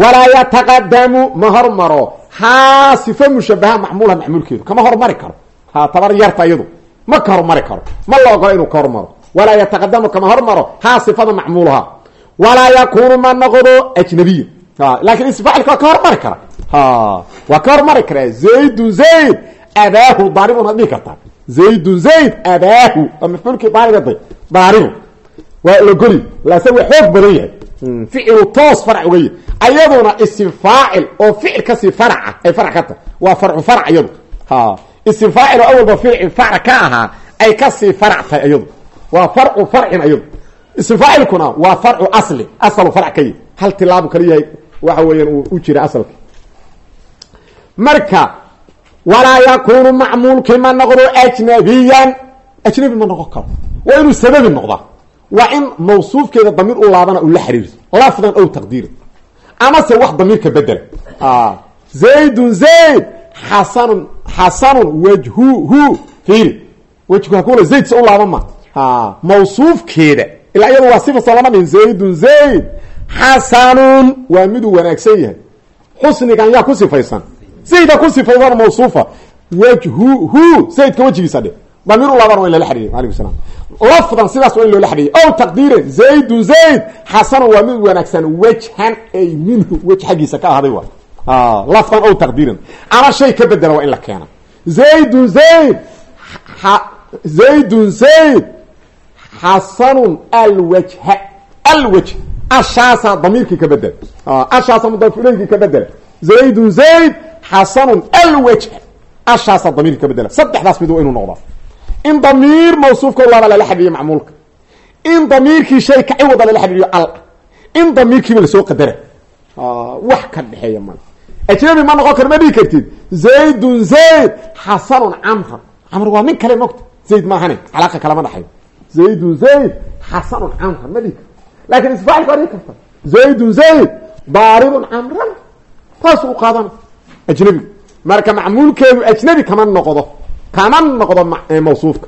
walaa yataqadamu ma hormaro. Haa sifo mushabaha macmuulha macmuulkeedu kama hormari karo. Ha tabar yarta iyadu ma ka hormari karo. Ma la ogola inuu ka hormaro. Walaa yataqadamu kama hormaro. Haa sifada macmuulaha. Walaa yakunu ma noqdo ajnabiya laakiin ism faacilka waa ka hormari kara. Waa ka hormari karaa abaahu daaribun ad dhihi kartaa zaydun zayd abaahu mafcuulkii daarigaday daaribu waa lagoli laase waa xoog badan yahay ficilu toos farac uga yahy ayaduna isim faacil oo ficil ka sii faraca ay farac ka tahay waa farcu farac iyadu isim faacil oo awalba ficil farac ka ahaa ay ka sii farac tahay iyadu waa farcu farcin iyadu ism faacilkuna waa farcu asli asalu farac ka yahy hal tilaabu kala yahay waxa weeyaan uu jira asalka marka walaa yakunu macmuulkii ma noqdo ajnabiyan ajnabi ma noqon karo waa inuu sababi noqdaa waa in mawsuufkeeda damiir u laabana uu la xiriirso lafdan ow taqdiiran amase wax damiirka bedela zaydun zayd xasanun xasanun wajhuhu fiiri wejhu hakula zayd se u laaban ma mawsuufkeeda ilaa iyadu waa sifa soo lama dhihin zaydun zayd xasanun waa miduu wanaagsan yahay xusnigan yaa ku sifaysan zayda ku sifaysan mawsuufa wajhu hu zaydka wejigiisa dhe. Damiir u laabana waa in lala xadhiiyo alaykum salam lafdan sidaas waa in loola xadhiiyo ow taqdiiran zaydun zayd xasanun waa mid wanaagsan wajhan ay minhu wej xaggiisa ka ahaaday waa. Lafdan ow taqdiiran ama shay ka bedela waa in la keena. Zaydun zayd zaydun zayd xasanun alwajha alwajh. Ashaasa damiirkii ka bedel. Ashaasa mudaaf ilayhkii ka bedela zaydun zayd xasanun alwajh ashaasa damiirkii ka bedela saddexdaas mid waa inuu noqdaa in damiir mawsuufka laaba lala xadhiiyo macmuulka in damiirkii shay ka ciwada lala xadhiiyo al in damiirkiiba la soo qadara wax ka dhexeeya mal ajnabi ma noqon kar ma dhihi kartid zaydun zayd xasanun camra camr waa nin kale mogta zayd maahane calaaqa kalama dhaxayo zaydun zayd xasanun camra ma dhihi karti laakiin isfaacilka waa dhihi karta zaydun zayd daaribun camran taasu u qaadana ajnabigu marka macmuulkeedu ajnabi kama noqdo kama noqdo mawsuufka.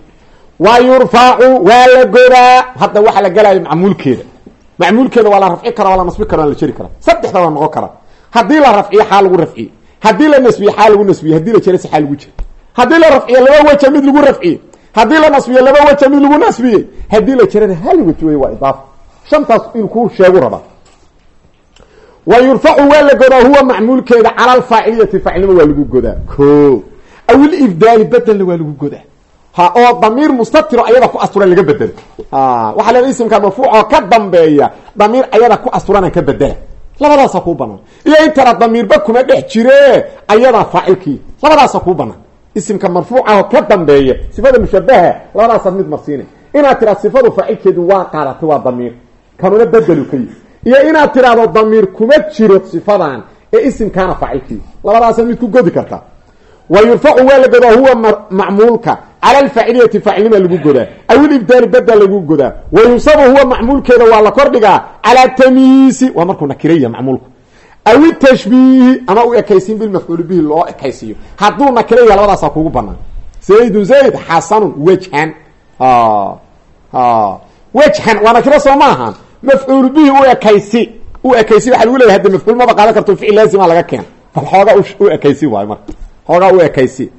Wa yurfacu waa la godaa hadda waxa la gelayo macmuulkeeda. Macmuulkeeda waa la rafci kara waa la nasbi kara waa la jeri karaa. Saddexda waa noqon karaa. Haddii la rafciyo xaa lagu rafciye haddii la nasbiye xaa lagu nasbiye haddii la jerase xaa lagu jeri haddii la rafciyo laba weja mid lagu rafciye haddii la nasbiyo laba weja mid lagu nasbiyey haddii la jerana hal wej wey waa idaafa shantaas inuu ku sheegu rabaa wa yurfacu waa la godaa huwa macmuulkeeda cala alfaaciliyati faacilnimo waa lagu godaa ko awil ibdaali bedelna waa lagu godaa ha oo damiir mustatiro ayada ku asturan laga bedelo waxaa leeda isimka marfuucoo ka dambeeya damiir ayada ku asturana ka bedela labadaasa kuu banaan iyo intana damiirba kuma dhex jire ayadaa faacilkii labadaasa kuu banaan isimka marfuucahoo ka dambeeya sifada mushabaha labadaasaad mid marsiina inaad tiraad sifadu faacilkeedu waa qaadatay waa damiir kanuna bedelu ka yihi iyo inaad tiraahdo damiir kuma jiro sifadan ee isimkaana faacilkii labadaasaad mid ku godi kartaa wa yurfacu waa la godaa huwa macmuulka. Cala alfaaciliyati faacilnima lagu godaa. Aw ilibdaali bada lagu godaa. Wa yunsabu huwa macmuulkeeda waa la kordhigaa. Calaa tamyiisi waa markuu nakiraya macmuulku aw itashbiihi ama u ekaysiin bilmafcuuli bihi loo ekaysiiyo. Hadduu nakiraya labadaasaa kugu banaan zaydun zayd xasanun wejhan wejhan waa nakiro soo maaha mafcuul bihi u ekaysi u ekaysi waxa lagu leeyahy hadda mafcuul maba qaadan karto ficil laazima laga keena bal xoogaa u ekaysi waayo marka. Xoogaa u ekaysi.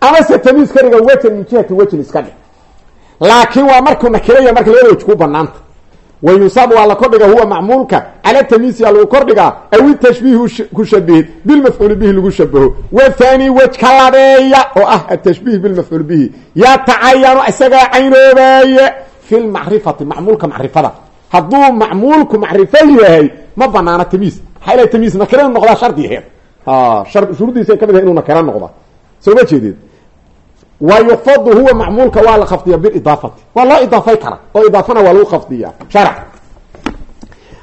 Ama se tamiis ka dhiga wejan min jihati iska dhig laakiin waa markuu nakiraya marka labada wej ku banaanta wa yunsab waa la kordhiga huwa macmuulka. Cala tamiisiyaa lagu kordhigaa aw itashbiih ku shabihid bilmafcuuli bihi lagu shabaho wathani wej ka labeeya oo ah atashbiih bilmafcuul bihi. Yatacayanu isagaa caynoobaye fi lmacrifati macmuulka macrifada hadduu macmuulku macrifo yahay ma banaana tamiis maxaa ila tamiis nakira noqdaa shardi aheed shuruuddiisa ka mid ah inuu nakira noqda soo ma wa yukfadu huwa macmuulka waa la khafdiya bilidaafati waa loo idaafay kara oo idaafana waa lagu khafdiya sharc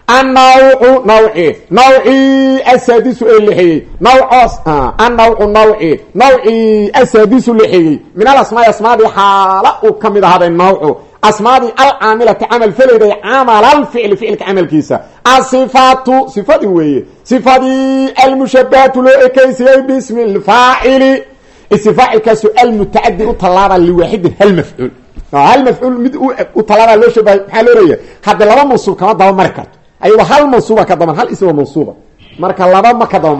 annawcu nawci. Nawci asaadisu ee lexeeyey nawcoos annawcu nawci. Nawci asaadisu lexeeyey min alasmaai asmaadii xaala uu ka mid ahaaday nawcu asmaadii alcaamilati camal falayday camal alficli ficilka camalkiisa. Asifaatu sifadii weeye. Sifadii almushabahatu loo ekaysiyey bismi lfaacili isfaacilkaasu almutacadi u tallaaba liwaaxidin hal mafcuul hal mafcuul mid u tallaaba loo shabahay maxaa loo leeyahay? Hadda laba mansuub kama daba mari karto. Ayadoo hal mansuuba ka daban hal isma mansuuba marka laba ma ka daba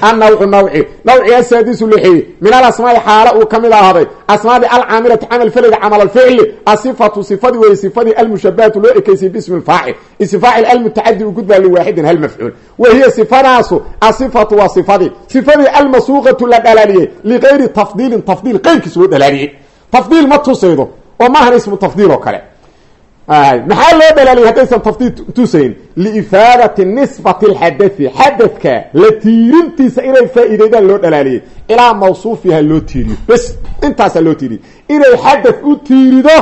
annawcu nawci nawci asaadisu lixeeye min alasmaai xaala uu ka mid ahaaday asmaadii alcaamilati camal falayda camal alficli asifatu sifadii weye sifadii almushabahatu loo ekaysiyey bismi lfaacil isfaacil almutacadi u gudbaa liwaaxidin hal mafcuul wa hiya sifadaasu asifatu waa sifadii sifadii almasuuqatu la dhalaaliyey ligayri tafdiilin tafdiil qeyrkiis loo dhalaaliyey tafdiil ma tusaydo oo maahan ismu tafdiil oo maxaa loo dhalaaliyay haddaysan tafdiil tusayn? Liifaadati nisbati lxadai xadadka la tiirintiisa inay faa-iideydaan loo dhalaaliyey ilaa mawsuufiha loo tiiriyo. Bes intaasaa loo tiiriyey inay xadad u tiirido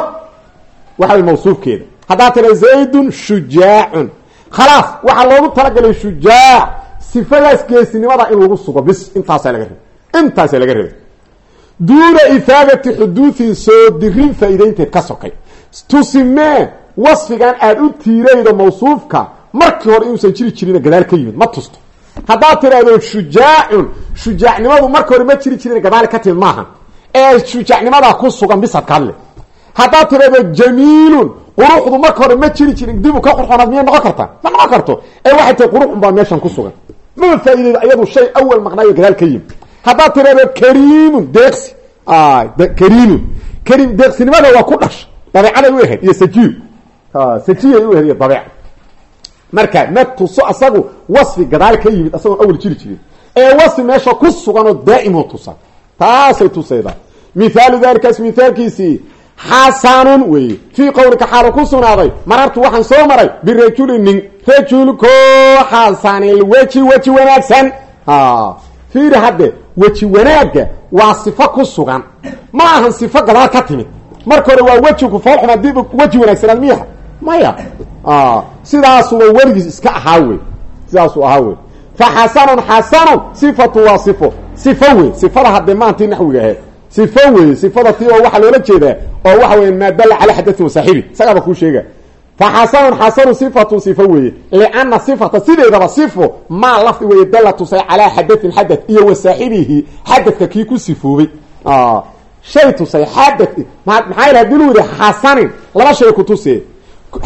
waxa way mawsuufkeeda. Haddaa tira zaydun shujaacun khalaas waxaa loogu talagalay shujaac sifadaas geesinimada in lagu sugo. Bis intaasaa laga rabay intaasaa laga rabay duuna ifaadati xuduuin soo dirin faa-iideynteed ka wasfigan aada u tiiraydo mawsuufka markii hore inuusan jiri jirin gadaal ka yimid ma tusto. Haddaad tiraahdo shujaacun shujaacnimadu marka hore ma jiri jirin gadaal ka timid maaha ee shujaacnimadaa ku sugan bisaad ka hadle haddaad tiraahdo jamiilun quruxdu marka hore ma jiri jirin dibu ka qurxoonaad miyay noqon kartaa ma noqon karto. Ee waxay tahay quruxun baa meeshan ku sugan. Maba faa-ideedo iyadu shay awal maqnaayo gadaal ka yimid? Haddaad tirahdo kariimun deeqsi. Kariimun. Kariim deeqsinimada waa ku dhash. Dabeecaday u ahayd iyo sajiyo sajiyay u iyo dabeec. Marka ma tuso asagu wasfi gadaal ka yimid asagoon awal jiri jirin ee wasfi meesha ku sugan oo daa'imo tusa. Taasay tusaydaa mithaalu dalikaas mithaalkiisii xasanun weeye. Fii qowlika xaalu ku sugnaaday marartu waxaan soo maray birajulin nin rajulko xasanil weji weji wanaagsan. Fiiri hadde weji wanaagga waa sifo ku sugan. Ma ahan sifo gadaal ka timid. Marka hore waa wejiku foolxum haddii weji wanaagsanaad miyaha maya. Sidaasuba weligiis iska ahaa wey sidaasuu ahaa wey fa xasanun xasanun sifatu waa sifo. Sifo wey sifada haddee maantii naxwiga ahayd sifo wey sifada ti oo waxaa loola jeedaa oo waxa weya maa dalla calaa xadatin wasaaxibi isagaaba kuu sheega. Fa xasanun xasanu sifatun sifo weeye lianna sifata sideedaba sifo maa lafdi weeye dalla tusay calaa xadatin xadad iyo wasaaxibihi xadadka kii ku sifoobay. Shay tusay xadad maxaa yidhi haddii lu yidhi laba shay kutusee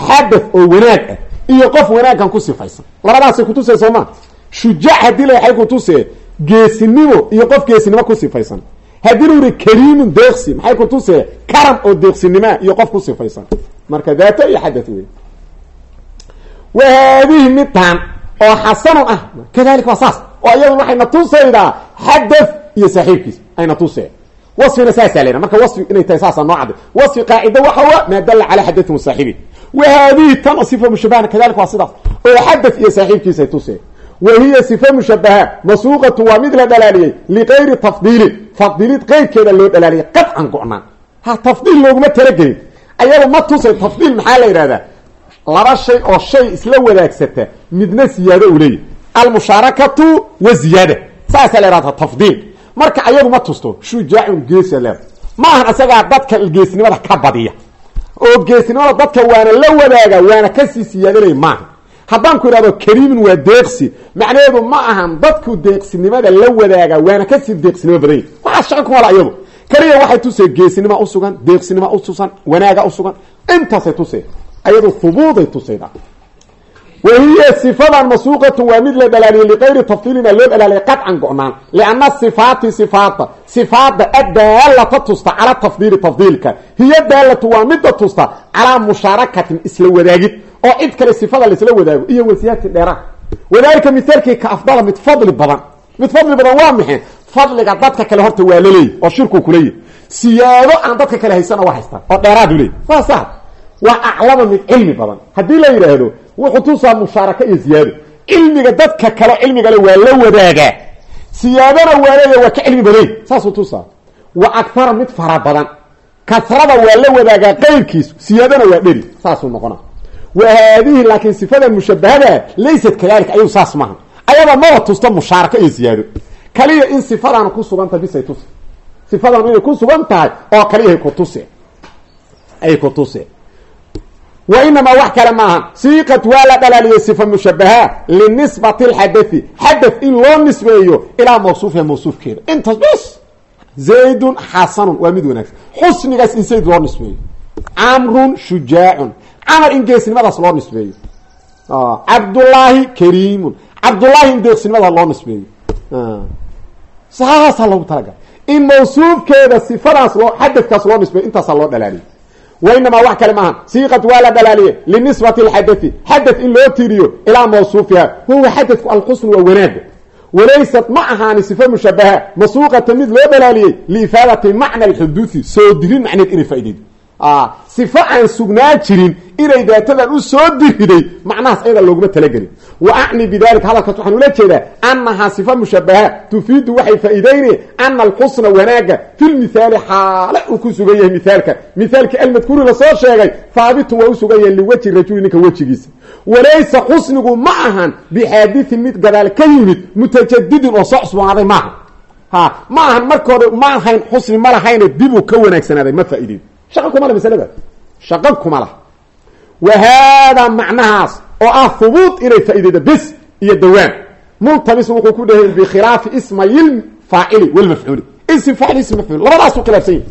xadad oo wanaag ah iyo qof wanaagkan ku sifaysan. Labadaasay kutusee soo ma? Shujaac haddii la waxay kutusee geesinimo iyo qof geesinimo ku sifaysan. Haddii lu yihi kariimun deeqsi maxay kutusee karam oo deeqsinimoa iyo qof ku sifaysan? Marka daato iyo xadad wey wa haadihi midtaan oo xasanun ah kadalika waa saas oo iyaduna waxayna tusaydaa xadad iyo saaxiibkiis ayna tusee wasfina saasaa leha marka wasfi inay tahay saasa noo cadday wasfi qaacida waxa wa maa dalla calaa xadatin wasaaxibi wa haadihi tan sifa mushabahana kadalika waa sidaas. Oo xadad iyo saaxiibkiisay tusee wa hiya sifa mushabaha masuuqatu waa mid la dhalaaliyey liqayri tafdiilin. Fadilid qeyrkeeda loo dhalaaliyay qadcan go-naan. Ha tafdiil looguma talagelin ayado ma tusay tafdiil maxaa la yidhahdaa laba shay oo shay isla wadaagsata midna siyaado u leeyahy marka ayadu ma tusto shujaacun geesa leeda ma ahan isagaa dadka geesnimada ka badiya. Oo geesnimada dadka waana la wadaaga waana ka sii siyaadanaya maaha haddaan ku idhahdo kariimin waa deeqsi macnaheedu ma ahan dadku deeqsinimada la wadaaga waana ka sii deeqsinimo badanya waxaa shaqa kumala iyadu kaliya waxay tusee geesinima usugan deeqsinima ususan wanaaga usugan intaasay tusee. Ayadu hubuuday tusayda wa hiya sifadan masuuqatu waa mid la dhalaaliyey liqayri tafdiilina loo dhalaaliyay qadcan go-naan lianna sifaati sifaata sifaada adaalata tusta calaa tafdiili tafdiilka hiya daalatu waa midda tusta calaa mushaarakatin isla wadaagid oo cid kale sifada laisla wadaago iyo wasiyaadki dheeraha wadaalika mithaalkii ka afdala mid fadli badan mid fadli badan waa maxay fadliga dadka kale horta waa laleeyahy oo shirku kuleeyahy siyaado kale haysana waa haystaan waa aclama mid cilmi badan. Haddii la yidhaahdo wuxuu tusaa mushaaraka iyo ziyaado. Cilmiga dadka kale cilmigale waa la wadaagaa. Siyaadana waa leeya waa ka cilmi badany saasuu tusaa wa akhara mid fara badan. Kasrada waa la wadaagaa qayrkiisu. Siyaadana waa dheri. Saasuu noqona wa haadihi laakiin sifadan mushabahada laysat kadalika ayadu saas maaha ayada maba tusto mushaaraka iyo ziyaado. Kaliya in sifadaana ku sugan tahay bisay tusi. Sifadan inay ku sugan tahay oo kaliyahay kutuse ay kutuse wa inamaa wax kale maaha siiqat waa la dhalaaliyey sifa mushabaha linisbati lxadai xadath in loo nisbeeyo ilaa mawsuufiha mawsuufkeeda intaas bs zaydun xasanun waa mid wanaagsan xusnigaas in zayd loo nisbeeyo camrun shujaacun camar in geesnimadaas loo nisbeeyo cabdullaahi kariimun cabdullaahi in deeqsinimada loo nisbeeyo saasaa loogu talagalay in mawsuufkeeda sifadaas loo xadadkaas loo nisbeeyo intaasaa loo dhalaaliyey wainamaa wax kale maaha siiqat waa la dhalaaliye linisbati lxadai xadad in loo tiriyo ilaa mawsuufiha wahuwa xadadku alxusn waa wanaaga walaysat ma ahaani sifa mushabaha masuuqata mid loo dhalaaliyey liifaadati macna alxuduudi soo dirin macneed inay faaideydo sifo aan sugnaa jirin inay daatadan u soo diriday macnahaas ayada looguma talagelin. Wa acni bidalika hadalkaas waxaan ula jeedaa annahaa sifa mushabaha tufiidu waxay faa'iideyne ana alxusna wanaaga fi lmithaali xaale uu ku sugan yahay mithaalka mithaalkii almadkuuri la soo sheegay haabitun waa u sugan yahay liwajhi rajuli ninka wejigiisa walaysa xusnigu ma ahan bixaadiثin mid gadaal ka yimid mutajadidin oo soo cusboonaaday maaha. Ha ma ahan markooda ma ahayn xusni ma lahayne dib uu ka wanaagsanaaday ma faa'ideyn shaqa kuma le masalada shaqa kuma lah wa haadaa macnahaas oo ah hubuut inay faa'iideyda bis iyo dawaan. Multabis wuxuu ku dhahay bikhilaafi ismayil faacili walmafcuuli ism faacil ism mafcuul labadaasuu khilaafsan yahi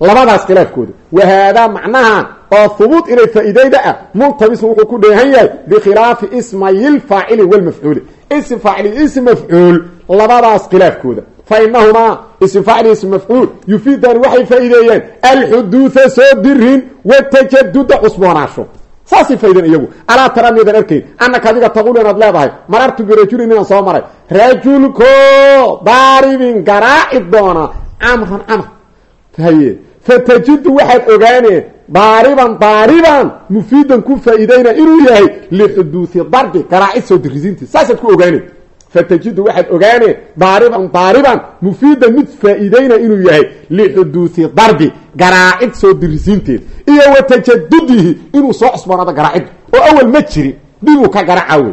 labadaas khilaafkooda. Wa haadaa macnaha oo hubuut inay faa'iideyda ah multabis wuxuu ku dheehan yahay bikhilaafi ismayil faacili walmafcuuli ism faacil iyo ism mafcuul labadaas khilaafkooda fa inahumaa ism mafcuul yufiidani waxay faa'iideeyeen alxuduuda soo dirin watajaduda cusboonaasho saasay faaideen iyagu alaa tara miyadan arkayn annaka adiga taqul inaad leedahay marartu birajulin inaan soo maray rajulko daaribin garaaci doona camran camr haye fatajidu waxaad ogaaneen daariban daariban mufiidan ku faa'iideyna inuu yahay lixuduudi darbi garaacid soo dirisiintii saasaad ku ogaaneen fatajidu waxaad ogaaneen daariban daariban mufiidan mid faa'iideyna inuu yahay lixuduudi darbi garaacid soo dirisiinteed iyo wa tajadudihi inuu soo cusboonaado garaacid oo awal ma jirin dibuu ka garaaca wey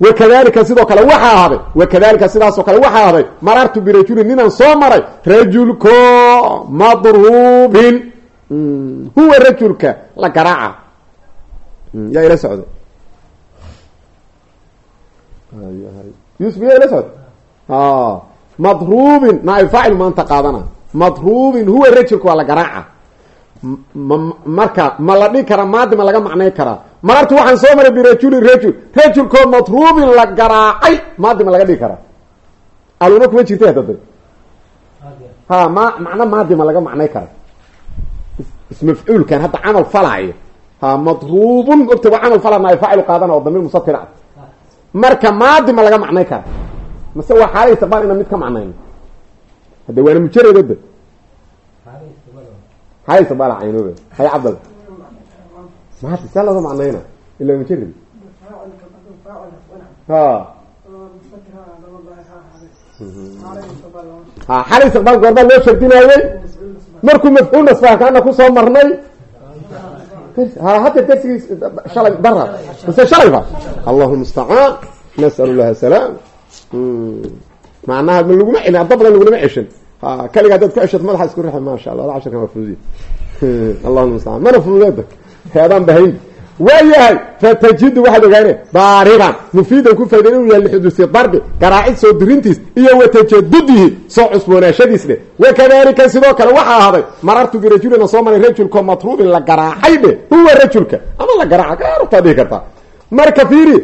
wakadalika sidoo kale waxaa ahday wakadalika sidaasoo kale waxaa ahday marartu birajulin ninaan soo maray rajulko madruubin. Huwa rajulka la garaaca. Socdo yusuf yaa ila socdo madruubin naai faacil maanta qaadana. Madruubin huwa rajulka waa la garaaca. Marka ma la dhihi karaa maadi ma laga macnay karaa. Marartu waxaan soo maray birajulin rajul. Rajulkoo madruubin la garaacay maadi ma laga dhigi karaa. Aluna kuma jirta hadda ha ma macno maadi ma laga macnay karaa. Ismafcuulkan hadda camal falaayo ha madruubun ogta waa camal fala naay faacil qaadana oo damiir musatira marka maadi ma laga macnay karaa mase waa xaalay istiqbaal ina mid ka macnayno hadde waana mujaradada hay istiqbaal caynoobe hay cabdal maadi saa laga macnayna? Ila mujarad. Ha. Ha xalay istiqbaal goormaa loo shardinaayey markuu mafcuul nasfaakaana ku soo marnay hadda darsigii shalay bara mase shalayba allahu mustacaan nasal llahi asalaam macnaha ma laguma celin adda badan lagulama ceshan ha kaliga haddaad ku ceshato madaxa isku rixa maasha allah casharkan waa fududiy <laughs> allahuma mustacaan mana fududeeda heedaan bahayn waayahay fatajidu waxaad ogaane daariban mufiidan ku faaiden inuu yahay lixuduusi darbi garaacid soo dirintiis iyo wa tajadudihi soo cusboonaashadiis dhe wakadalika sidoo kale waxaa ahday marartu birajulina soo maray rajulko matruubin la garaacay dhe huwa rajulka. Ama la garaaca gaartaa dhihi kartaa marka fiiri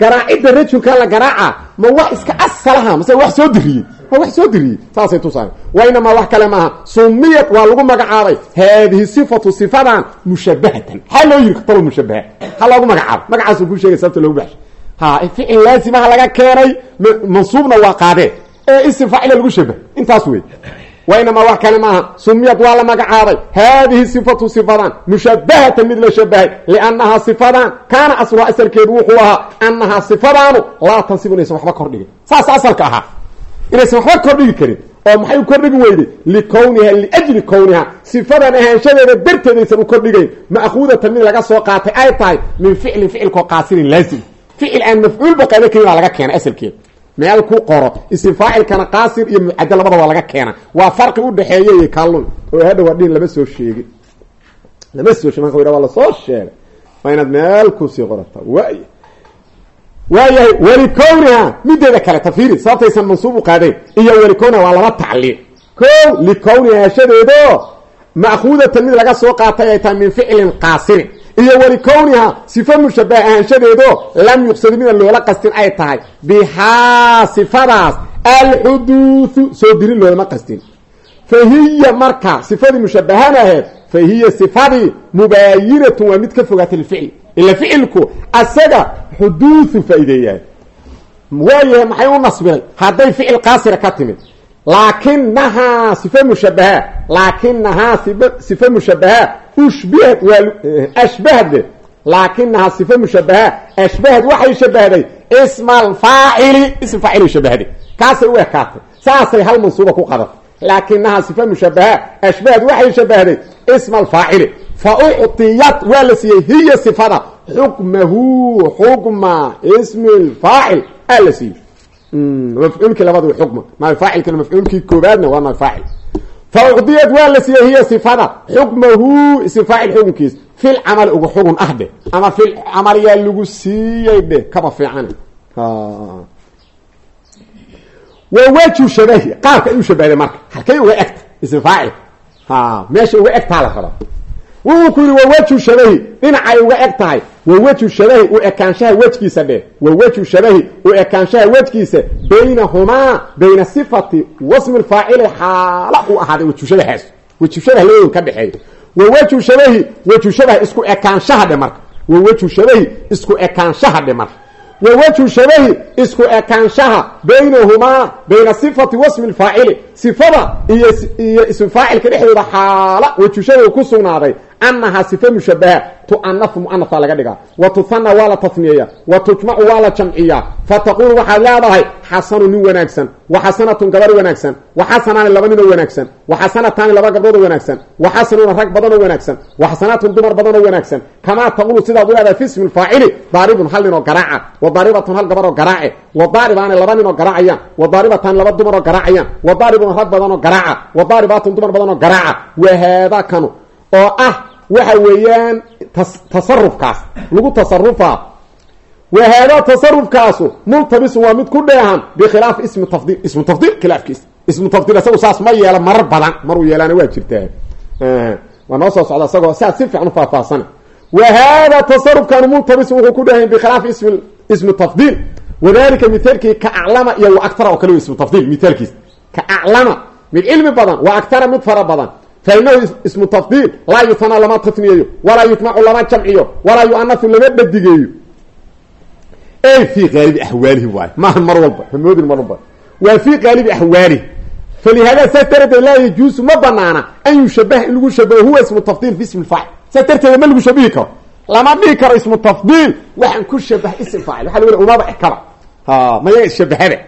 garaacidda rajulka la garaaca ma wax iska asalaha mase wax soo diriyey waa wax soo diriyey saasay tusaay wainamaa wax kale maaha sumiyad waa lagu magacaabay haadihi sifatu sifadan mushabahatan maxaa loo yiri talo mushabaha ha loogu magacaabo magacaasuu kuu sheegay sababta loogu baxshay ha ficil laasimaha laga keenay mansuubna waa qaadee ee isim faacila lagu shabah intaas wey wainamaa wax kale maaha sumiyad waa la magacaabay haadihi sifatu sifadan mushabahatan mid la shabahay liannahaa sifadan kaana asluha asalkeedu wuxuu ahaa annahaa sifadaanu laa tansibu inaysan waxba kordhigin saas asalka ahaa inaysan waxba kordhigi karin oo maxay u kordhigi weyday likowniha liajli kowniha. Sifadan ahaanshadeeda darteedaysan u kordhigayn ma'kuudatan mid laga soo qaatay ay tahay min ficlin ficilkoo qaasirin laazim. Ficil aan mafcuulba qaada karin baa laga keenay asalkeeda. Meel ku qoro isim faacilkana qaasir iyo mucaddo labada waa laga keena waa farqi udhaxeeya iyo kallun oo hadha waa dhihin lama soo sheegin. Lama soo sheeg marka waa la soo sheegay. Waa inaad meel ku sii qorata. Waay waayahay walikowniha mideeda kale tafiiri sababtaysan mansuub u qaadayn. Iyo walikowniha waa laba tacliiq ko likowniha hashadeedo ma'kuudatan mid laga soo qaatay ay tahay min ficlin qaasirin iyo walikowniha sifo mushabah ahaanshadeedo lam yuqsad mida loola qastin ay tahay. Bihaa sifadaas alxuduudu soo dirin loolama qastin. Fa hiya marka sifadii mushabahan aheed fa hiya sifadii mubaayinatun waa mid ka fogaatay lficl ila ficilku asaga xuduudu faa'ideeyahay waayahay maxay u nasbinay? Hadday ficil qaasira ka timid. Laakinahaa sife mushabaha laakinahaa sife mushabaha ushbihad waa ashbahde laakinahaa sife mushabaha ashbahad waxay shabahday isma alfaacili ism faacilay shabahday kaasay u ekaatay. Saasay hal mansuuba ku qadatay laakinahaa sife mushabaha ashbahad waxay shabahday isma alfaacili fa uctiyat waa la siiyey hiya sifada xukmahu xukma ismi lfaacil aa la siiyey mafcuulkii labada xukma maalfaacilkana mafcuulkii koobaadna waa maalfaacil fa ucdiyat waa la siiyey hiya sifada xukmahu ism faacil xukunkiis fil camali uga xugun ah dheh ama fil camal yaa lagu siiyey dheh kaba fiican waa waju shabahi qaabka ay u shabahday marka halkay wuxuu ku yidhi waa waju shabahi dhinacay uga eg tahay. Wa wejhu shabahi u ekaanshaha wejgiisa dheh. Wa wejhu shabahi u ekaanshaha wejgiisa baynahumaa bayna sifati wasmi lfaacili xaala uu ahaaday wejhu shabahaas wejhu shabah labadooda ka dhexeeya. Wa wejhu shabahi wejhu shabah isku ekaanshaha dhe marka. Wa wejhu shabahi isku ekaanshaha dhe marka. Wa wejhu shabahi isku ekaanshaha baynahumaa bayna sifati wasmi lfaacili sifada iyo iyo ismu faacilka dhexdooda xaala wejhu shabahi ku sugnaaday annahaa sifa mushabaha tu'anafu mu'anafa laga dhigaa wa tuhana waa la tasniyeeya wa tujmacu waa la jamciyaa fa taquulu waxaad leedahay xasanu nin wanaagsan wa xasanatun gabar wanaagsan wa xasanaani laba ninoo wanaagsan wa xasanataani laba gabdhoodoo wanaagsan wa xasanuuna rag badanoo wanaagsan wa xasanaatun dumar badanoo wanaagsan kamaa taquulu sidaad u leedahay fi ismi lfaacili daaribun hal ninoo garaaca wa daaribatun hal gabaroo garaace wa daaribaani laba ninoo garaacayaan wa daaribataani laba dumaroo garaacayaan wa daaribun rag badanoo garaaca wa daaribaatun dumar badanoo garaaca wa haada kanu oo ah waxa weeyaan tasarufkaas lagu tasarufaa wa haada tasarufkaasu waa mid ku dheehan bikhilaafi ismi tafdiil ismu tafdiil khilaafkiisa ismu tafdiil isagu saas ma yeelo marar badan maruu yeelaana waa jirtaa. Waa noo soo socda isagoo saas si fiican ufaahfaahsana wa haada tasarufkaanu multabisun wuxuu ku dheehan bikhilaafi ismi ismi tafdiil. Wadalika mithaalkii ka aclama iyo wa agtara oo kale ismu tafdiil mithaalkiisa ka aclama mid cilmi badan wa agtara mid fara badan fainahu ismu tafdiil laa yutana lama tafniyeeyo walaa yujmacu lama jamciyo walaa yuanafu lama dhadigeeyo ey fii qaalibi axwaalihi waay. Maaha mar walba hamoodin mar walba. Waa fii qaalibi axwaalihi falihaada saas darteed laa yajuusu ma banaana an yushabaha in lagu shabaho huwa ismu tafdiil fi ismi lfaacil saas darteeda ma lagu shabihi karo. Lama dhihi karo ismu tafdiil waxaan ku shabaha ism faacil waxa lagu umaba ekaba mayaga isshabahada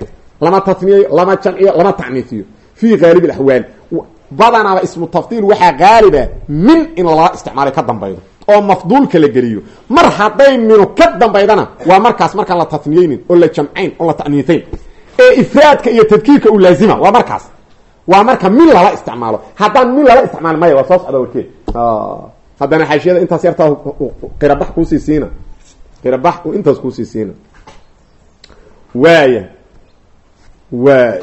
lama tafniyeeyo lama jamciyo lama tacniifiyo. Fii qaalibi axwaali badanaaba ismu tafdiil waxaa qaaliba min in lala isticmaalay ka dambaydo oo mafduulka la geliyo. Mar hadday minu ka dambaydana waa markaas markaan la tafniyeynin oo la jamcayn oo la ta'niifayn. Ee ifraadka iyo tadkiirka u laazima waa markaas. Waa marka min lala isticmaalo. Haddaan min lala isticmaalo maya waa soo socda warkeed haddana xaashiyada intaas yartaa qirabax kuusii siina. Qirabax intaas kuusii siina. Waaya waaya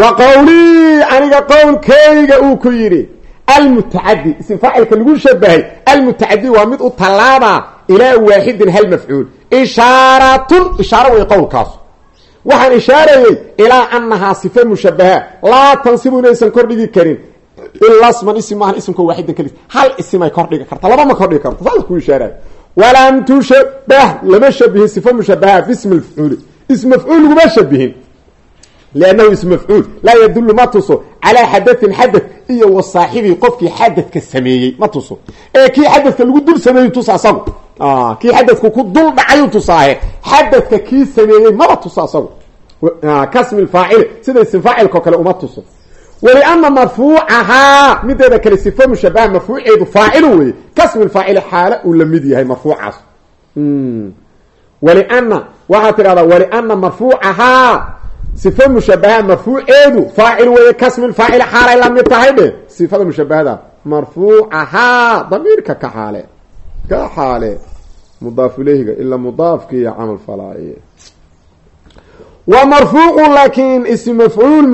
wa qawlii aniga qowlkeyga uu ku yidhi almutacadi ism faacilka lagu shabahay almutacadi waa mid u tallaabaa ilaa waaxidin hal mafcuul. Ishaaratun ishaaro way qowlkaas waxaan ishaarayey ilaa anahaa sifa mushabaha laa tansibu inaysan kordhigi karin ilaa sman ism maahan ismka waaxidan kalis hal isimay kordhigi karta laba ma kordhigi karto saas ku ishaaraya walam tushabah lama shabihin sifa mushabaha fi lannahu ism mafcuul laa yadulu ma tuso calaa xadain xadad iyo wa saaxibii qofkii xadadka sameeyey ma tuso ee kii xadadka lagu dul sameeyu tusa asagu kii xadadku ku dul dhacayu tusaahe xadadka kii sameeyey maba tuso asagu kasmi faacil sida ism faacilkao kale uma tuso waliana marfuucahaa mideeda kale sifa mushabaha marfuuceedu faacilu weye kasmi faacili xaalo uu la mid yahay marfuucaas waliana waxaa tidhahdaa waliana marfuucahaa sifa mushabaha marfuuceedu faacil weeye kasmi faacil xaalay la mid tahay dhe sifada mushabahada marfuucahaa damiirka ka xaale ka xaale mudaaf ileyhiga ilaa mudaafki iyo camal falaaye wa marfuucu laakin ism mafcuul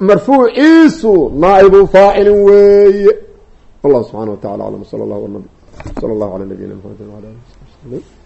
marfuuciisu naa'ibu faacilin weeye wallahu subxana wa tacala aclam sala allah sala allahu ala nabiyina mxamedi wala ali